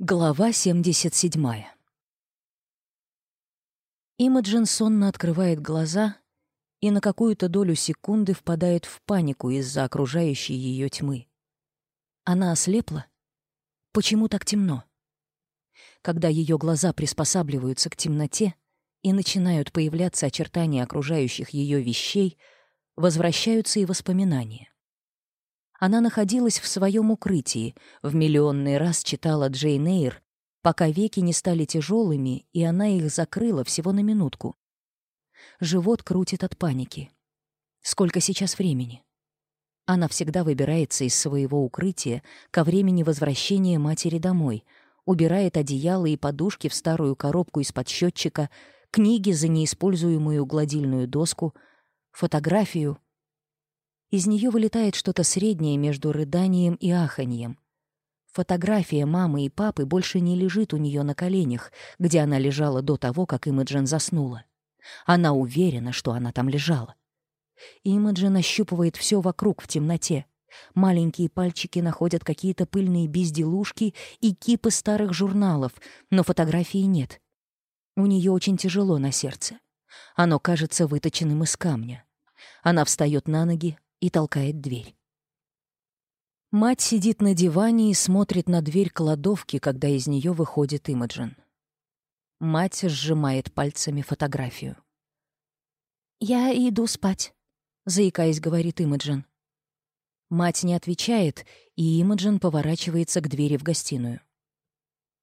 Глава 77. Имаджин сонно открывает глаза и на какую-то долю секунды впадает в панику из-за окружающей ее тьмы. Она ослепла? Почему так темно? Когда ее глаза приспосабливаются к темноте и начинают появляться очертания окружающих ее вещей, возвращаются и воспоминания. Она находилась в своем укрытии, в миллионный раз читала Джейн Эйр, пока веки не стали тяжелыми, и она их закрыла всего на минутку. Живот крутит от паники. Сколько сейчас времени? Она всегда выбирается из своего укрытия ко времени возвращения матери домой, убирает одеяло и подушки в старую коробку из-под счетчика, книги за неиспользуемую гладильную доску, фотографию, из нее вылетает что-то среднее между рыданием и аханьем. Фотография мамы и папы больше не лежит у нее на коленях, где она лежала до того, как Имаджин заснула. Она уверена, что она там лежала. Имаджин ощупывает все вокруг в темноте. Маленькие пальчики находят какие-то пыльные безделушки и кипы старых журналов, но фотографии нет. У нее очень тяжело на сердце. Оно кажется выточенным из камня. Она встает на ноги, и толкает дверь. Мать сидит на диване и смотрит на дверь кладовки, когда из нее выходит Имаджин. Мать сжимает пальцами фотографию. «Я иду спать», — заикаясь, говорит Имаджин. Мать не отвечает, и Имаджин поворачивается к двери в гостиную.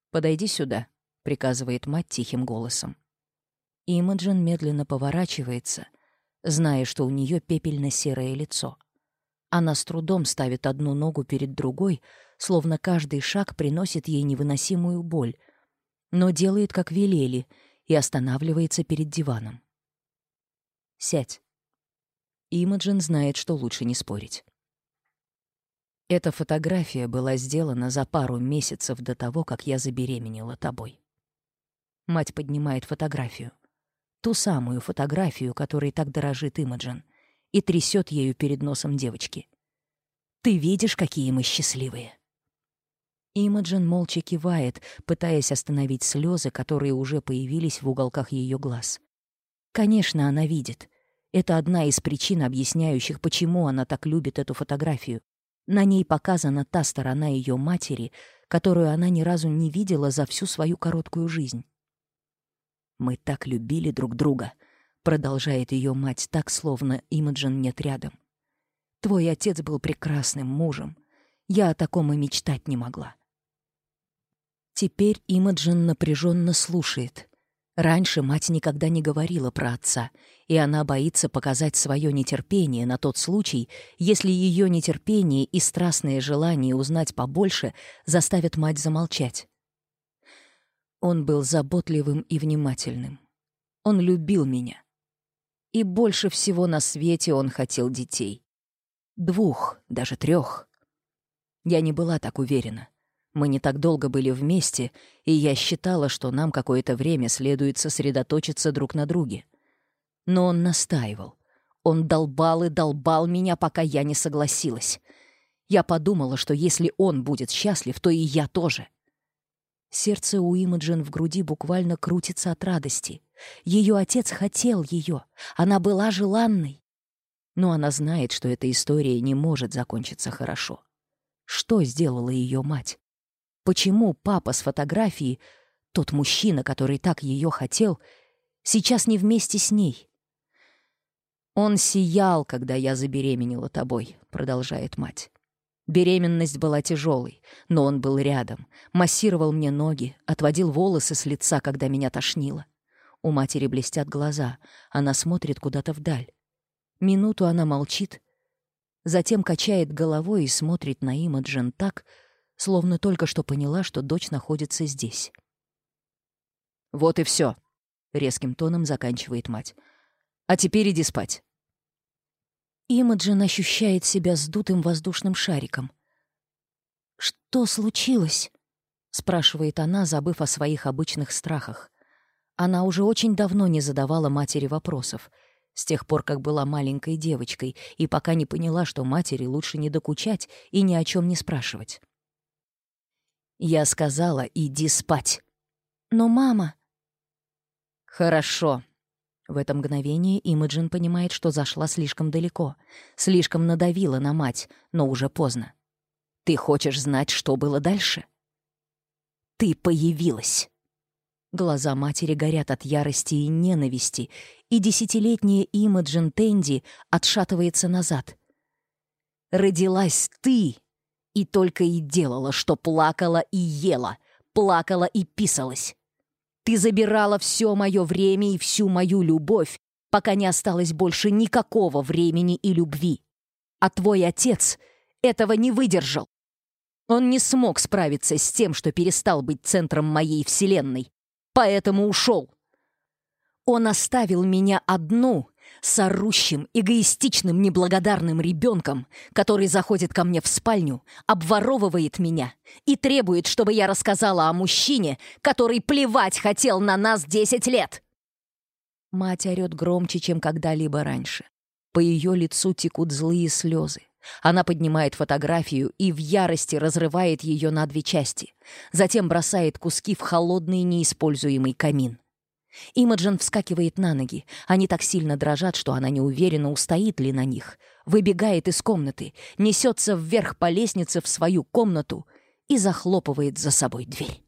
«Подойди сюда», — приказывает мать тихим голосом. Имаджин медленно поворачивается — зная, что у нее пепельно-серое лицо. Она с трудом ставит одну ногу перед другой, словно каждый шаг приносит ей невыносимую боль, но делает, как велели, и останавливается перед диваном. «Сядь». Имаджин знает, что лучше не спорить. Эта фотография была сделана за пару месяцев до того, как я забеременела тобой. Мать поднимает фотографию ту самую фотографию, которой так дорожит Имаджин, и трясет ею перед носом девочки. «Ты видишь, какие мы счастливые!» Имаджин молча кивает, пытаясь остановить слезы, которые уже появились в уголках ее глаз. Конечно, она видит. Это одна из причин, объясняющих, почему она так любит эту фотографию. На ней показана та сторона ее матери, которую она ни разу не видела за всю свою короткую жизнь. «Мы так любили друг друга», — продолжает ее мать так, словно Имаджин нет рядом. «Твой отец был прекрасным мужем. Я о таком и мечтать не могла». Теперь Имаджин напряженно слушает. Раньше мать никогда не говорила про отца, и она боится показать свое нетерпение на тот случай, если ее нетерпение и страстное желание узнать побольше заставят мать замолчать. Он был заботливым и внимательным. Он любил меня. И больше всего на свете он хотел детей. Двух, даже трех. Я не была так уверена. Мы не так долго были вместе, и я считала, что нам какое-то время следует сосредоточиться друг на друге. Но он настаивал. Он долбал и долбал меня, пока я не согласилась. Я подумала, что если он будет счастлив, то и я тоже — Сердце у Имаджин в груди буквально крутится от радости. Ее отец хотел ее. Она была желанной. Но она знает, что эта история не может закончиться хорошо. Что сделала ее мать? Почему папа с фотографией тот мужчина, который так ее хотел, сейчас не вместе с ней? «Он сиял, когда я забеременела тобой», — продолжает мать. Беременность была тяжелой, но он был рядом, массировал мне ноги, отводил волосы с лица, когда меня тошнило. У матери блестят глаза, она смотрит куда-то вдаль. Минуту она молчит, затем качает головой и смотрит на Имаджин так, словно только что поняла, что дочь находится здесь. «Вот и все», — резким тоном заканчивает мать. «А теперь иди спать». Имаджин ощущает себя сдутым воздушным шариком. «Что случилось?» — спрашивает она, забыв о своих обычных страхах. Она уже очень давно не задавала матери вопросов, с тех пор, как была маленькой девочкой, и пока не поняла, что матери лучше не докучать и ни о чем не спрашивать. Я сказала, иди спать. Но мама... Хорошо, в это мгновение Имаджин понимает, что зашла слишком далеко, слишком надавила на мать, но уже поздно. «Ты хочешь знать, что было дальше?» «Ты появилась!» Глаза матери горят от ярости и ненависти, и десятилетняя Имаджин Тенди отшатывается назад. «Родилась ты!» И только и делала, что плакала и ела, плакала и писалась. Ты забирала все мое время и всю мою любовь, пока не осталось больше никакого времени и любви. А твой отец этого не выдержал. Он не смог справиться с тем, что перестал быть центром моей вселенной, поэтому ушел. Он оставил меня одну с орущим, эгоистичным, неблагодарным ребенком, который заходит ко мне в спальню, обворовывает меня и требует, чтобы я рассказала о мужчине, который плевать хотел на нас 10 лет. Мать орет громче, чем когда-либо раньше. По ее лицу текут злые слезы. Она поднимает фотографию и в ярости разрывает ее на две части. Затем бросает куски в холодный неиспользуемый камин. Имаджин вскакивает на ноги. Они так сильно дрожат, что она не уверена, устоит ли на них. Выбегает из комнаты, несется вверх по лестнице в свою комнату и захлопывает за собой дверь.